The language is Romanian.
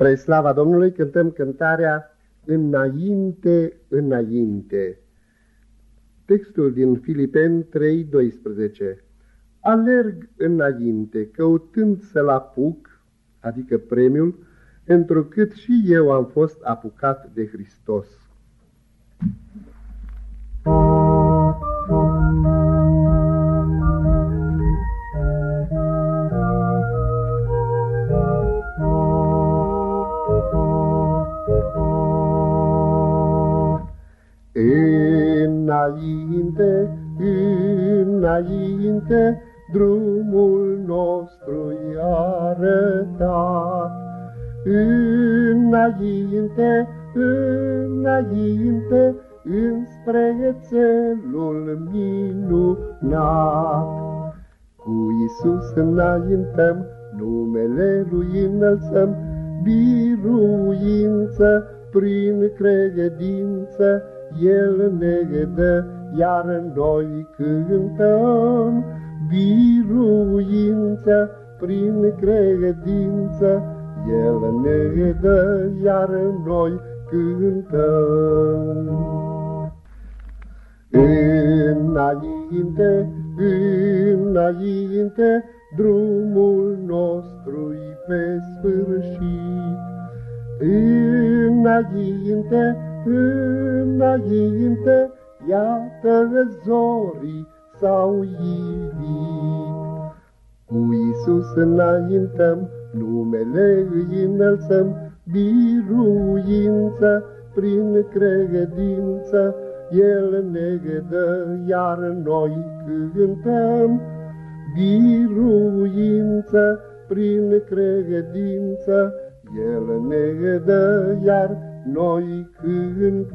Spre slava Domnului cântăm cântarea Înainte, înainte. Textul din Filipeni 3:12. Alerg înainte, căutând să-l apuc, adică premiul, întrucât și eu am fost apucat de Hristos. Înainte, înainte, drumul nostru i arătat. Înainte, înainte, înspre țelul minunat. Cu Iisus înaintăm, numele Lui înălțăm, biruință prin credință, El ne dă, iar noi cântăm, biruință prin credință, El ne dă, iar noi cântăm. Înainte, înainte, drumul nostru-i pe sfârșit. Înainte, înainte, iată zorii s-au ivit. Cu Iisus înaintăm, numele îi înălțăm, biruință prin credință, El ne dă, iar noi cântăm, biruință prin credință, El ne dă, iar noi cântăm.